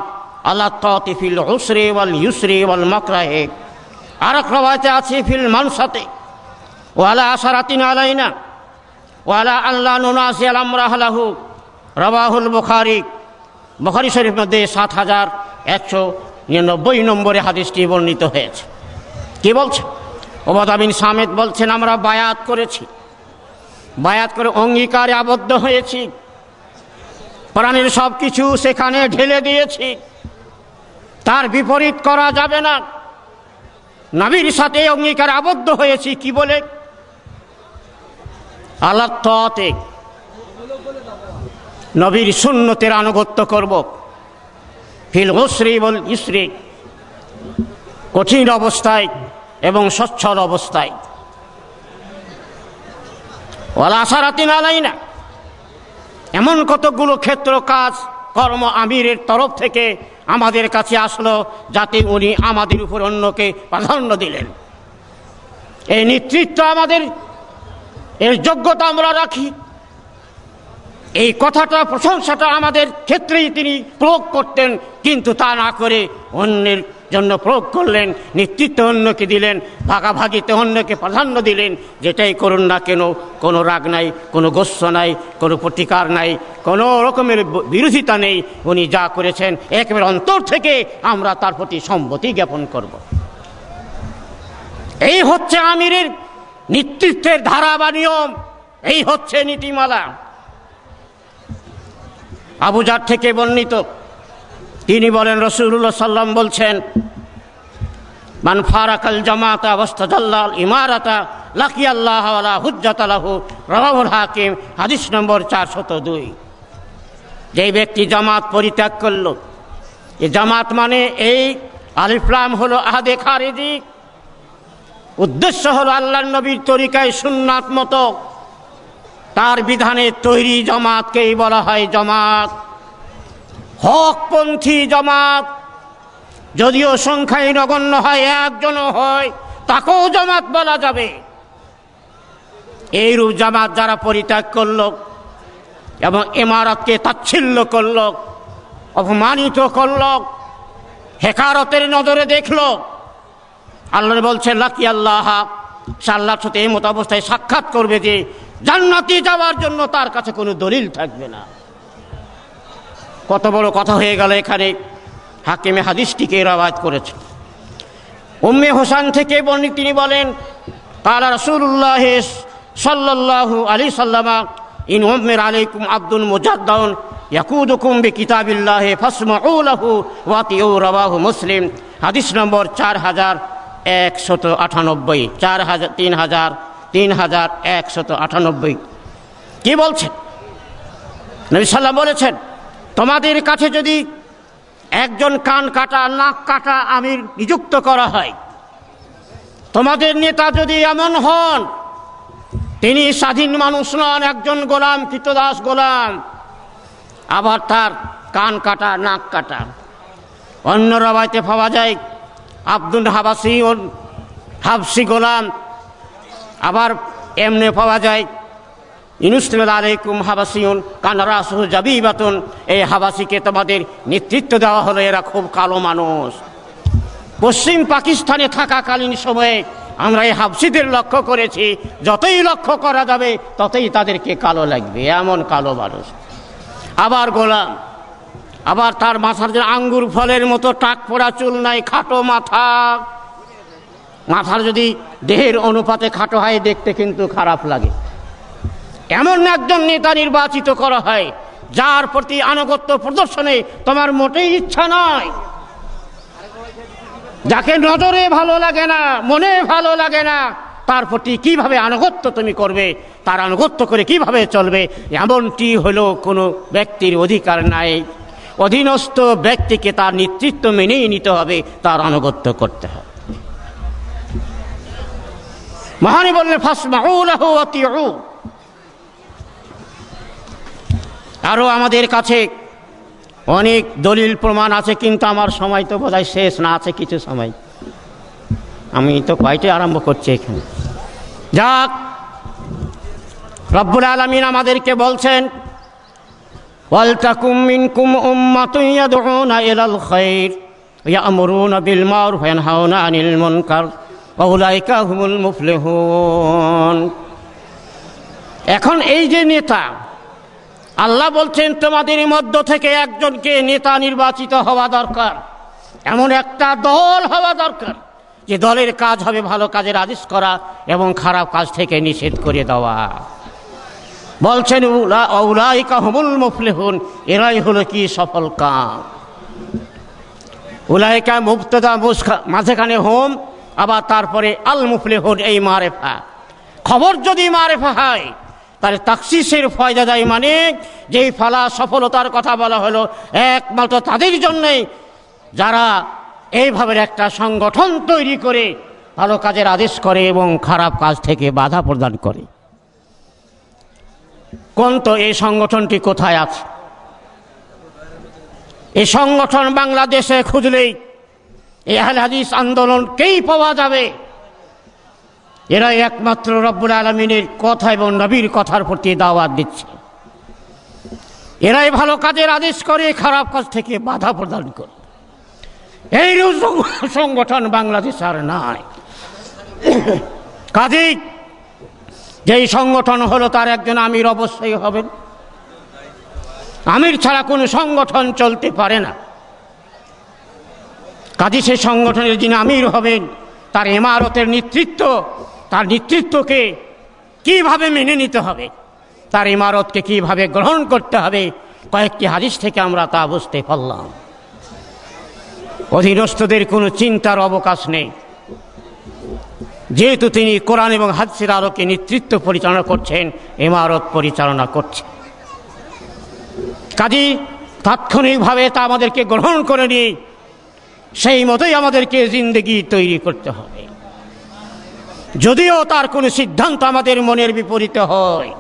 আল্লাহ তিফিল হুসরে ওয়াল ইউসরে ওয়াল মকরাহে। আর এক রবায়তে আছে, ফিল মানসাতে। ওয়ালা আসারাতিন আলাইনা, ওয়ালা আল্লাহ নুনাসি আলামরাহলাহু রবাহুল বুখারি বুখারি শরীফ মধ্যে সাত হাজার একশো নিরানব্বই নম্বরে হাদিসটি বর্ণিত হয়েছে। কি বলছে? ওবাদাবিন সামেদ বলছেন, আমরা বায়াত করেছি। বায়াত করে অঙ্গীকারে আবদ্ধ হয়েছি। প্রাণীর সব কিছু সেখানে ঢেলে দিয়েছি। তার বিপরীত করা যাবে না। নবীর সাথে অঙ্গীকার আবদ্ধ হয়েছি, কি বলে? আল্লাহ ততে নবীর শূন্যতের আনুগত্য করব। ফিল ওসরি বল ইসরি, কঠিন অবস্থায় এবং স্বচ্ছল অবস্থায়। ওলা আশারাতি নালাই না এমন কতগুলো ক্ষেত্র, কাজ, কর্ম আমিরের তরফ থেকে আমাদের কাছে আসলো যাতে উনি আমাদের উপর অন্যকে প্রাধান্য দিলেন। এই নেতৃত্ব আমাদের, এর যোগ্যতা আমরা রাখি। এই কথাটা, প্রশংসাটা আমাদের ক্ষেত্রেই তিনি প্রয়োগ করতেন, কিন্তু তা না করে অন্যের জন্য প্রয়োগ করলেন, নেতৃত্ব অন্যকে দিলেন, ভাগাভাগিতে অন্যকে প্রাধান্য দিলেন, যেটাই করুন না কেন, কোনো রাগ নাই, কোনো গোস্ব নাই, কোনো প্রতিকার নাই, কোনো রকমের বিরোধিতা নেই, উনি যা করেছেন, একেবারে অন্তর থেকে আমরা তার প্রতি সম্মতি জ্ঞাপন করব। এই হচ্ছে আমিরের নেতৃত্বের ধারা বা নিয়ম, এই হচ্ছে নীতিমালা। আবুজার থেকে বর্ণিত তিনি বলেন রসুল্লাহ সাল্লাম বলছেন, মান ফারাকাল জামাতা জাল্লাল ইমারাতা লাকি আল্লাহ হুজ্জাতালাহু রবাহুল হাকিম, হাদিস নম্বর চারশত দুই। যেই ব্যক্তি জামাত পরিত্যাগ করল এই জামাত মানে এই আলিফলাম হলো আহাদে খারেজি। উদ্দেশ্য হলো আল্লাহ নবীর তরিকায় সুন্নাত মতো। তার বিধানে তৈরি জামাতকেই বলা হয় জামাত। হকপন্থী জমাত। যদিও সংখ্যায় নগণ্য হয়, একজনও হয়, তাকেও জামাত বলা যাবে। এইরূপ জামাত যারা পরিত্যাগ করল এবং ইমারতকে তাচ্ছিল্য করল, অপমানিত করল, হেকারতের নজরে দেখল, আল্লাহ বলছে লাকি আল্লাহ সাল্লাহ সাথে এই মতো অবস্থায় সাক্ষাৎ করবে যে, জান্নাতি যাওয়ার জন্য তার কাছে কোনো দলিল থাকবে না। কত বড় কথা হয়ে গেল এখানে। হাকিমে হাদিসটিকে রাবাজ করেছে। উম্মে হোসান থেকে বর্ণিত তিনি বলেন, কালা রসুল্লাহ সাল্লাল্লাহু আলী সাল্লামা, ইন উম্মের আলাইকুম আব্দুল মুজাদ্দাউন, ইয়াকুদুকুম বি কিতাবিল্লাহে লাহু ওয়াতিউ রাওয়াহু মুসলিম। হাদিস নম্বর চার হাজার একশত আটানব্বই, চার হাজার, তিন হাজার তিন হাজার একশত আটানব্বই। কি বলছেন? নবী সাল্লাম বলেছেন তোমাদের কাছে যদি একজন কান কাটা, নাক কাটা আমির নিযুক্ত করা হয়, তোমাদের নেতা যদি এমন হন, তিনি স্বাধীন মানুষ নন, একজন গোলাম, কৃতদাস গোলাম, আবার তার কান কাটা, নাক কাটা। অন্য রবাইতে পাওয়া যায়, আব্দুল হাবাসি ও হাবসি গোলাম, আবার এমনি পাওয়া যায় ইনুস্তিল আলাইকুম হাবাসিউন যাবি বাতুন এই হাবাসিকে তোমাদের নেতৃত্ব দেওয়া হলো, এরা খুব কালো মানুষ। পশ্চিম পাকিস্তানে থাকাকালীন সময়ে আমরা এই হাবসিদের লক্ষ্য করেছি, যতই লক্ষ্য করা যাবে, ততই তাদেরকে কালো লাগবে, এমন কালো মানুষ। আবার গোলাম, আবার তার মাথার যে আঙ্গুর ফলের মতো টাক পড়া চুল নাই, খাটো মাথা। মাথার যদি দেহের অনুপাতে খাটো হয়, দেখতে কিন্তু খারাপ লাগে। এমন একজন নেতা নির্বাচিত করা হয়, যার প্রতি আনুগত্য প্রদর্শনে তোমার মোটেই ইচ্ছা নয়। যাকে নজরে ভালো লাগে না, মনে ভালো লাগে না, তার প্রতি কীভাবে আনুগত্য তুমি করবে, তার আনুগত্য করে কীভাবে চলবে, এমনটি হলো কোনো ব্যক্তির অধিকার নাই। অধীনস্থ ব্যক্তিকে তার নেতৃত্ব মেনেই নিতে হবে, তার আনুগত্য করতে হবে। মহানি বললেন ফাসমাউ আরও আমাদের কাছে অনেক দলিল প্রমাণ আছে, কিন্তু আমার সময় তো বোধহয় শেষ না, আছে কিছু সময়। আমি তো কয়টাই আরম্ভ করছি এখানে? যাক, রব্বুল আলমিন আমাদেরকে বলছেন আনিল এখন এই যে নেতা আল্লাহ বলছেন, তোমাদের মধ্য থেকে একজনকে নেতা নির্বাচিত হওয়া দরকার। এমন একটা দল হওয়া দরকার, যে দলের কাজ হবে ভালো কাজের আদেশ করা এবং খারাপ কাজ থেকে নিষেধ করে দেওয়া। বলছেন উলাইকা হুমুল মুফলিহুন এরাই হলো কি সফল কাম। উলাইকা মুসখা, মাঝেখানে হোম, আবার তারপরে আল মুফলিহুন এই মারেফা। খবর যদি মারেফা হয় তাহলে তাকসিসের ফয়দা দেয় মানে যেই ফলা সফলতার কথা বলা হলো, একমাত্র তাদের জন্যই যারা এইভাবে একটা সংগঠন তৈরি করে ভালো কাজের আদেশ করে এবং খারাপ কাজ থেকে বাধা প্রদান করে। কোন তো এই সংগঠনটি কোথায় আছে? এই সংগঠন বাংলাদেশে খুঁজলেই এই আহল হাদিস আন্দোলনকেই পাওয়া যাবে। এরাই একমাত্র রব্বুল আলমিনের কথা এবং নবীর কথার প্রতি দাওয়াত দিচ্ছে। এরাই ভালো কাজের আদেশ করে, খারাপ কাজ থেকে বাধা প্রদান করে। এই সংগঠন বাংলাদেশ আর নাই। কাজেই যেই সংগঠন হলো তার একজন আমির অবশ্যই হবেন। আমির ছাড়া কোনো সংগঠন চলতে পারে না। কাজী সেই সংগঠনের যিনি আমির হবেন, তার ইমারতের নেতৃত্ব তার নেতৃত্বকে কীভাবে মেনে নিতে হবে? তার ইমারতকে কীভাবে গ্রহণ করতে হবে? কয়েকটি হাদিস থেকে আমরা তা বুঝতে পারলাম। অধীনস্থদের কোনো চিন্তার অবকাশ নেই। যেহেতু তিনি কোরআন এবং হাদিসের আলোকে নেতৃত্ব পরিচালনা করছেন, ইমারত পরিচালনা করছেন কাজী, তাৎক্ষণিকভাবে তা আমাদেরকে গ্রহণ করে নিয়ে সেই মতোই আমাদেরকে জিন্দগি তৈরি করতে হবে। যদিও তার কোনো সিদ্ধান্ত আমাদের মনের বিপরীতে হয়।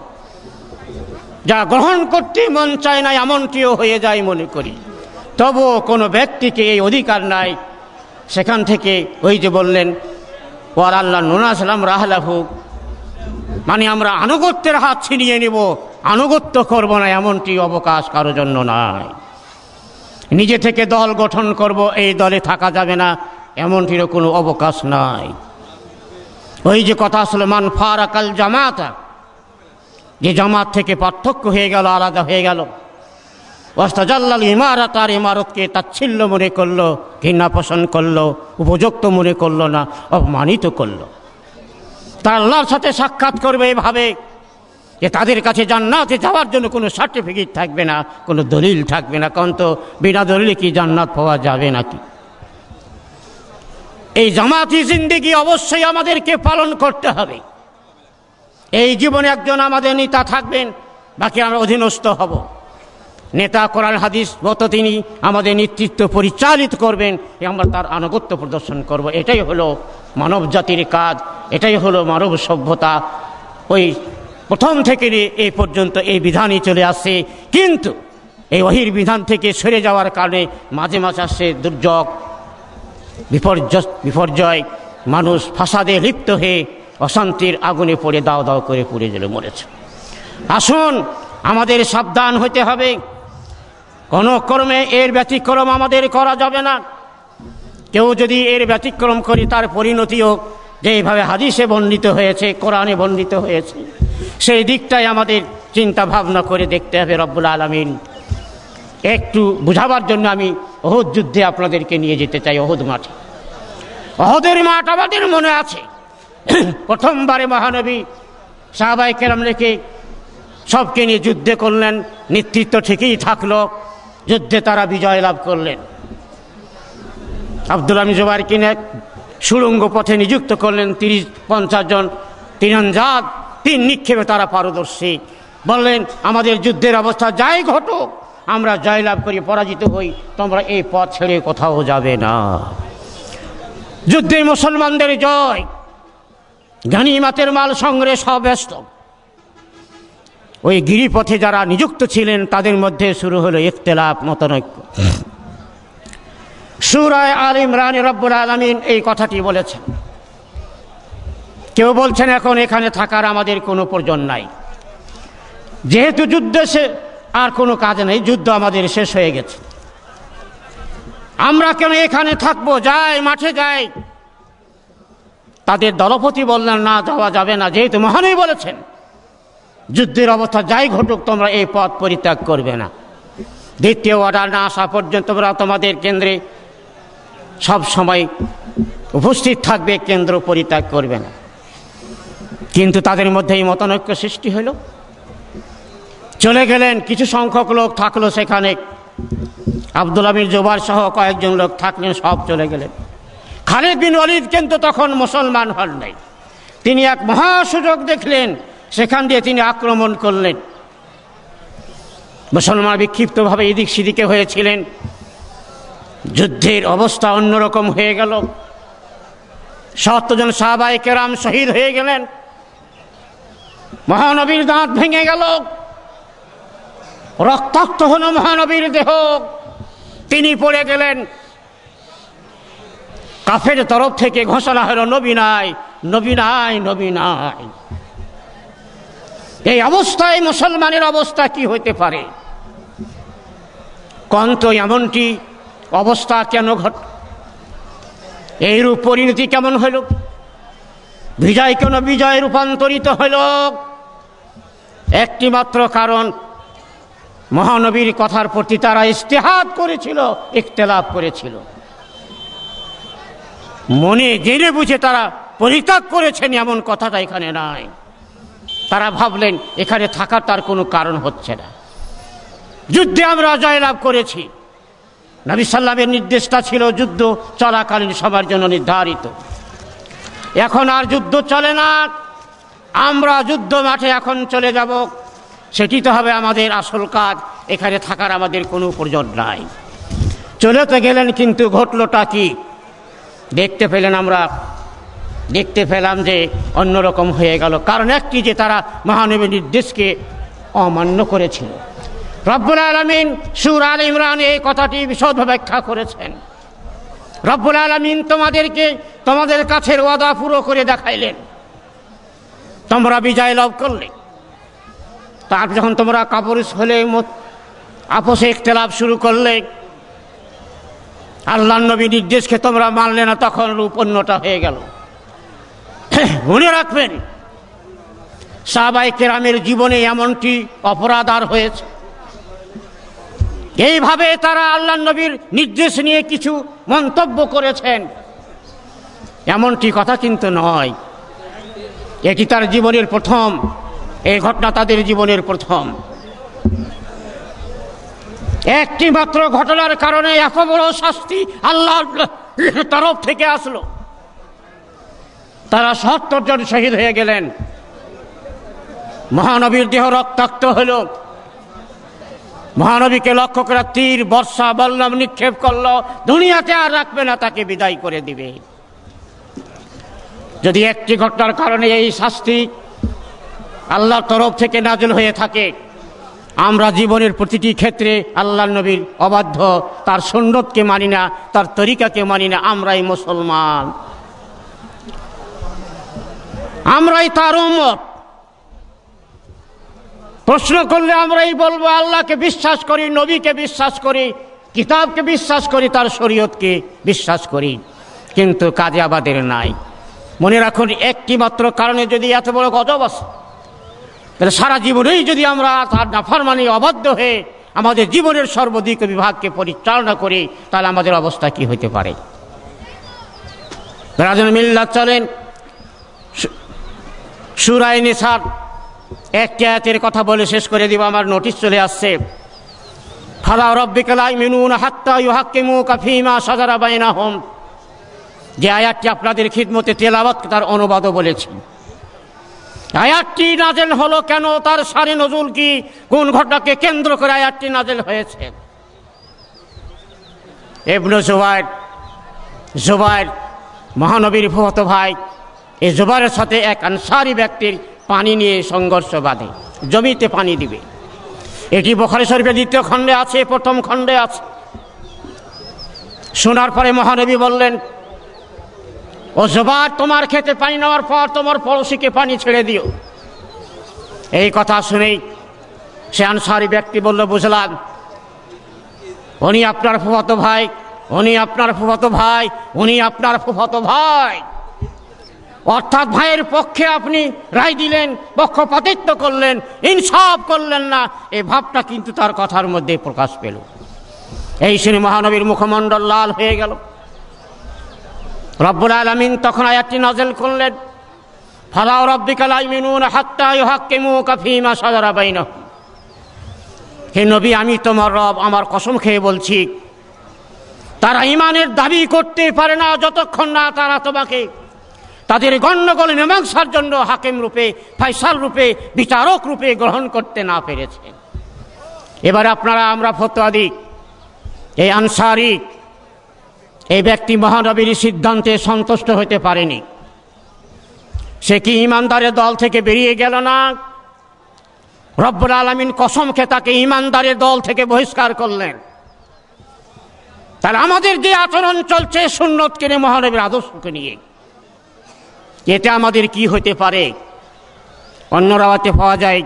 যা গ্রহণ করতে মন চায় না, এমনটিও হয়ে যায় মনে করি। তবুও কোনো ব্যক্তিকে এই অধিকার নাই। সেখান থেকে ওই যে বললেন, ওয়ার আল্লাহ নুনাসালাম রাহলাহু। মানে আমরা আনুগত্যের হাত ছিনিয়ে নিব। আনুগত্য করব না, এমনটি অবকাশ কারও জন্য নাই। নিজে থেকে দল গঠন করব, এই দলে থাকা যাবে না, এমনটিরও কোনো অবকাশ নাই। ওই যে কথা আসলে মান ফারাকাল জামাতা। যে জামাত থেকে পার্থক্য হয়ে গেল, আলাদা হয়ে গেল। ওয়াস্তাজাল্লাল ইমারত, আর ইমারতকে তাচ্ছিল্য মনে করল, ঘৃণা পোষণ করল, উপযুক্ত মনে করল না, অপমানিত করল। তার আল্লাহর সাথে সাক্ষাৎ করবে এভাবে, যে তাদের কাছে জান্নাতে যাওয়ার জন্য কোনো সার্টিফিকেট থাকবে না, কোনো দলিল থাকবে না, কারণ তো বিনা দলিলে কি জান্নাত পাওয়া যাবে নাকি? এই জামাতি জিন্দিগি অবশ্যই আমাদেরকে পালন করতে হবে। এই জীবনে একজন আমাদের নেতা থাকবেন, বাকি আমরা অধীনস্থ হব। নেতা কোরআন হাদিস মত তিনি আমাদের নেতৃত্ব পরিচালিত করবেন আমরা তার আনুগত্য প্রদর্শন করব। এটাই হলো মানব জাতির কাজ, এটাই হলো মানব সভ্যতা। ওই প্রথম থেকে এই পর্যন্ত এই বিধানই চলে আসছে। কিন্তু এই অহির বিধান থেকে সরে যাওয়ার কারণে মাঝে মাঝে আসছে দুর্যোগ বিপর্যয় বিপর্যয়, মানুষ ফাসাদে লিপ্ত হয়ে অশান্তির আগুনে পড়ে দাও দাও করে পুড়ে গেলে, মরেছে। আসুন, আমাদের সাবধান হতে হবে। কোনো কর্মে এর ব্যতিক্রম আমাদের করা যাবে না। কেউ যদি এর ব্যতিক্রম করি, তার পরিণতিও যেভাবে হাদিসে বর্ণিত হয়েছে, কোরআনে বর্ণিত হয়েছে, সেই দিকটাই আমাদের চিন্তা ভাবনা করে দেখতে হবে রব্বুল আলমিন। একটু বুঝাবার জন্য আমি অহদ যুদ্ধে আপনাদেরকে নিয়ে যেতে চাই, অহদ মাঠে। অহদের মাঠ আমাদের মনে আছে। প্রথমবারে মহানবী সাহাবাই কেরাম রেখে সবকে নিয়ে যুদ্ধে করলেন, নেতৃত্ব ঠিকই থাকল, যুদ্ধে তারা বিজয় লাভ করলেন। আব্দুল আমি জোবার কিনে সুড়ঙ্গ পথে নিযুক্ত করলেন তিরিশ, পঞ্চাশ জন তীরঞ্জাদ তিন নিক্ষেপে তারা পারদর্শী। বললেন, আমাদের যুদ্ধের অবস্থা যাই ঘটুক আমরা জয়লাভ করি, পরাজিত হই, তোমরা এই পথ ছেড়ে কোথাও যাবে না। যুদ্ধে মুসলমানদের জয়, গানিমাতের মাল সংগ্রহে সব ব্যস্ত। ওই গিরিপথে যারা নিযুক্ত ছিলেন, তাদের মধ্যে শুরু হলো ইখতলাফ, মতনৈক্য। সুরায় আল ইমরান রব্বুল আলমিন এই কথাটি বলেছেন। কেউ বলছেন, এখন এখানে থাকার আমাদের কোনো প্রয়োজন নাই। যেহেতু যুদ্ধে সে আর কোনো কাজ নেই, যুদ্ধ আমাদের শেষ হয়ে গেছে। আমরা কেন এখানে থাকব? যাই, মাঠে যাই। তাদের দলপতি বললেন, না, যাওয়া যাবে না। যেহেতু মহানই বলেছেন, যুদ্ধের অবস্থা যাই ঘটুক, তোমরা এই পথ পরিত্যাগ করবে না। দ্বিতীয় অর্ডার না আসা পর্যন্ত তোমরা তোমাদের কেন্দ্রে সব সময় উপস্থিত থাকবে, কেন্দ্র পরিত্যাগ করবে না। কিন্তু তাদের মধ্যে এই মতানৈক্য সৃষ্টি হলো। চলে গেলেন, কিছু সংখ্যক লোক থাকল সেখানে। আব্দুল আমির জোবার সহ কয়েকজন লোক থাকলেন, সব চলে গেলেন। খালিদ বিন অলিদ কিন্তু তখন মুসলমান হন নাই। তিনি এক মহা সুযোগ দেখলেন, সেখান দিয়ে তিনি আক্রমণ করলেন। মুসলমান বিক্ষিপ্তভাবে এদিক সেদিকে হয়েছিলেন। যুদ্ধের অবস্থা অন্যরকম হয়ে গেল। সত্তজন সাহাবাই কেরাম শহীদ হয়ে গেলেন। মহানবীর দাঁত ভেঙে গেল। রক্তাক্ত হল মহানবীর দেহ। তিনি পড়ে গেলেন। কাফের তরফ থেকে ঘোষণা হলো, নবী নাই নবী নাই নবী নাই। এই অবস্থায় মুসলমানের অবস্থা কি হইতে পারে? কন্ত এমনটি অবস্থা কেন ঘট? এইরূপ পরিণতি কেমন হইল বিজয় কেন বিজয় রূপান্তরিত হইল একটি মাত্র কারণ মহানবীর কথার প্রতি তারা ইস্তেহাদ করেছিল, ইখতলাফ করেছিল। মনে জেনে বুঝে তারা পরিত্যাগ করেছেন, এমন কথাটা এখানে নাই। তারা ভাবলেন, এখানে থাকার তার কোনো কারণ হচ্ছে না। যুদ্ধে আমরা জয়লাভ করেছি। নবী সাল্লামের নির্দেশটা ছিল যুদ্ধ চলাকালীন সবার জন্য নির্ধারিত। এখন আর যুদ্ধ চলে না। আমরা যুদ্ধ মাঠে এখন চলে যাব। সেটি তো হবে আমাদের আসল কাজ। এখানে থাকার আমাদের কোনো প্রয়োজন নাই। চলে তো গেলেন, কিন্তু ঘটলটা কি? দেখতে পেলেন আমরা, দেখতে পেলাম যে অন্যরকম হয়ে গেল। কারণ একটি যে তারা মহানবী নির্দেশকে অমান্য করেছিল। রব্বুল আলমিন সুর আল ইমরান এই কথাটি বিশদ ব্যাখ্যা করেছেন। রব্বুল আলমিন তোমাদেরকে, তোমাদের কাছের ওয়াদা পুরো করে দেখাইলেন। তোমরা বিজয় লাভ করলে। তার যখন তোমরা কাপড় হলে আপোষে ইখতলাফ শুরু করলে আল্লাহ নবী নির্দেশকে তোমরা মানলে না, তখন রূপন্নটা হয়ে গেল। মনে রাখবেন সাহবাই কেরামের জীবনে এমনটি অপরাধ আর হয়েছে। এইভাবে তারা আল্লাহ নবীর নির্দেশ নিয়ে কিছু মন্তব্য করেছেন। এমনটি কথা কিন্তু নয়। এটি তার জীবনের প্রথম এই ঘটনা তাদের জীবনের প্রথম। একটি মাত্র ঘটনার কারণে এত বড় শাস্তি আল্লাহ তরফ থেকে আসলো। তারা সত্তর জন শহীদ হয়ে গেলেন। মহানবীর দেহ রক্তাক্ত হল। মহানবীকে লক্ষ্য করে তীর, বর্ষা, বল্লম নিক্ষেপ করল। দুনিয়াতে আর রাখবে না, তাকে বিদায় করে দিবে। যদি একটি ঘটনার কারণে এই শাস্তি আল্লাহর তরফ থেকে নাজল হয়ে থাকে। আমরা জীবনের প্রতিটি ক্ষেত্রে আল্লাহ নবীর অবাধ্য, তার সন্ন্যতকে মানি না, তার তরিকাকে মানি না, আমরাই মুসলমান। আমরাই তার উম্মত। প্রশ্ন করলে আমরাই বলব, আল্লাহকে বিশ্বাস করি, নবীকে বিশ্বাস করি, কিতাবকে বিশ্বাস করি, তার শরীয়তকে বিশ্বাস করি। কিন্তু কাজে আবাদের নাই। মনে রাখুন একটি মাত্র কারণে যদি এত বড় গজব আছে তাহলে সারা জীবনেই যদি আমরা তার নাফারমানি অবাধ্য হয়ে আমাদের জীবনের সর্বদিক বিভাগকে পরিচালনা করি, তাহলে আমাদের অবস্থা কি হইতে পারে? রাজন মিল্লা চলেন। সুরায় নিসার একটি আয়াতের কথা বলে শেষ করে দিব, আমার নোটিশ চলে আসছে। ফালা রব্বিকালাই মিনুন কাফিমা সাজারা বাইনাহুম। যে আয়াতটি আপনাদের খিদমতে তেলাওয়াত তার অনুবাদও বলেছি। আয়াতটি নাজেল হলো কেন? তার সারি নজুল কি? কোন ঘটনাকে কেন্দ্র করে আয়াতটি নাজেল হয়েছে? এবনু জুবাইর জুবাইর মহানবীর ফুহত ভাই এই জুবাইরের সাথে এক আনসারি ব্যক্তির পানি নিয়ে সংঘর্ষ বাঁধে, জমিতে পানি দিবে। এটি বখারি শরীফের দ্বিতীয় খণ্ডে আছে, প্রথম খণ্ডে আছে। শোনার পরে মহানবী বললেন ও তোমার খেতে পানি নেওয়ার পর তোমার পড়োশিকে পানি ছেড়ে দিও। এই কথা শুনেই সে আনসারি ব্যক্তি বলল, বুঝলাম। উনি আপনার ফুফাতো ভাই, উনি আপনার ফুফাতো ভাই, উনি আপনার ফুফাতো ভাই। অর্থাৎ ভাইয়ের পক্ষে আপনি রায় দিলেন, পক্ষপাতিত্ব করলেন, ইনসাফ করলেন না। এই ভাবটা কিন্তু তার কথার মধ্যে প্রকাশ পেল। এই শুনে মহানবীর মুখমণ্ডল লাল হয়ে গেল। রব্বুল আলমিন তখন আয়াতটি নাজেল করলেন ফালাও রব্বিকাল আইমিনুন হাত্তা ইউহাক্কিমু কাফিমা সাজারা বাইনাহুম হে নবী, আমি তোমার রব আমার কসম খেয়ে বলছি, তারা ইমানের দাবি করতে পারে না যতক্ষণ না তারা তোমাকে তাদের গণ্ডগোল মীমাংসার জন্য হাকিম রূপে ফাইসাল রূপে, বিচারক রূপে গ্রহণ করতে না পেরেছে। এবার আপনারা আমরা ফতোয়া দিই, এই আনসারি এই ব্যক্তি মহানবীর সিদ্ধান্তে সন্তুষ্ট হতে পারেনি। সে কি ইমানদারের দল থেকে বেরিয়ে গেল না? রব্বুল আলমিন কসমকে তাকে ইমানদারের দল থেকে বহিষ্কার করলেন। তাহলে আমাদের যে আচরণ চলছে সুন্নত কেনে মহানবীর আদর্শকে নিয়ে, এতে আমাদের কি হতে পারে? অন্য রাওয়াতে পাওয়া যায়,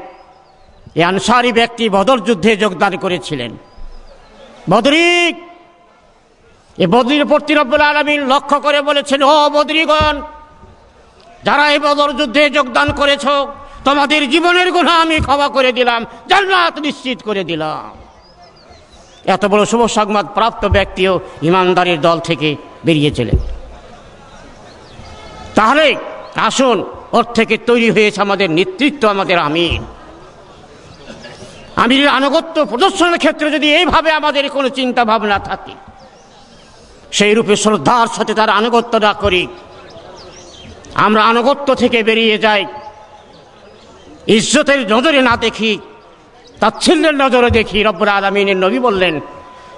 এই আনসারি ব্যক্তি বদর যুদ্ধে যোগদান করেছিলেন। বদরিক! এ বদরির প্রতি রব্বুল আলমিন লক্ষ্য করে বলেছেন, ও বদরিগণ, যারা এই বদর যুদ্ধে যোগদান করেছ, তোমাদের জীবনের গুণা আমি ক্ষমা করে দিলাম, জান্নাত নিশ্চিত করে দিলাম। এত বড় শুভ সংবাদ প্রাপ্ত ব্যক্তিও ইমানদারের দল থেকে বেরিয়েছিলেন তাহলে আসুন, ওর থেকে তৈরি হয়েছে আমাদের নেতৃত্ব, আমাদের আমির। আমিরের আনুগত্য প্রদর্শনের ক্ষেত্রে যদি এইভাবে আমাদের কোনো চিন্তা ভাবনা থাকে সেই রূপে শ্রদ্ধার সাথে তার আনুগত্য না করি। আমরা আনুগত্য থেকে বেরিয়ে যাই। ইজ্জতের নজরে না দেখি, তাচ্ছিল্যের নজরে দেখি রব্বুর আলমিনের নবী বললেন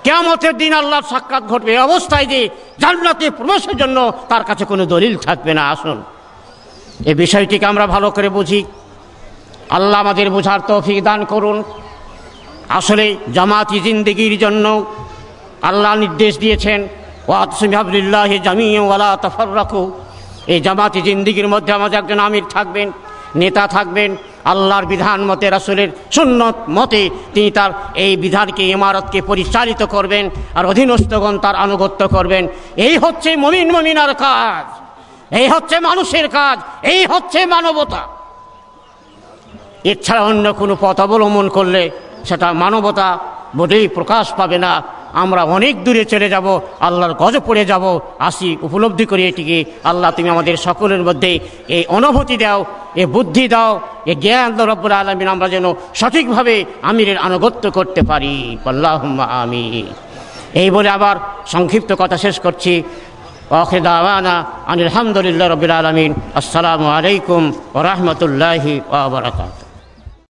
কেমতের দিন আল্লাহর সাক্ষাৎ ঘটবে অবস্থায় যে জান্নাতে প্রবেশের জন্য তার কাছে কোনো দলিল থাকবে না। আসুন, এ বিষয়টিকে আমরা ভালো করে বুঝি। আল্লাহ আমাদের বোঝার তৌফিক দান করুন। আসলে জামাতি জিন্দিগির জন্য আল্লাহ নির্দেশ দিয়েছেন জামিওয়ালা এই জামাতি জিন্দিগির মধ্যে আমাদের একজন আমির থাকবেন, নেতা থাকবেন, আল্লাহর বিধান মতে, রাসুলের সুন্নত মতে তিনি তার এই বিধানকে, ইমারতকে পরিচালিত করবেন আর অধীনস্থগণ তার আনুগত্য করবেন। এই হচ্ছে মমিন মমিনার কাজ। এই হচ্ছে মানুষের কাজ। এই হচ্ছে মানবতা। এছাড়া অন্য কোনো পথ অবলম্বন করলে সেটা মানবতা বোধেই প্রকাশ পাবে না। আমরা অনেক দূরে চলে যাব, আল্লাহর গজ পড়ে যাব, আসি উপলব্ধি করি এটিকে। আল্লাহ, তুমি আমাদের সকলের মধ্যে এই অনুভূতি দাও, এ বুদ্ধি দাও, এ জ্ঞান রব্বুল আলমিন, আমরা যেন সঠিকভাবে আমিরের আনুগত্য করতে পারি। আল্লাহ আমি এই বলে আবার সংক্ষিপ্ত কথা শেষ করছি। ওয়াখির দাওয়ানা আনিল রবিল আলমিন। আসসালামু আলাইকুম ওরহমতুল্লাহি ওবরাকাত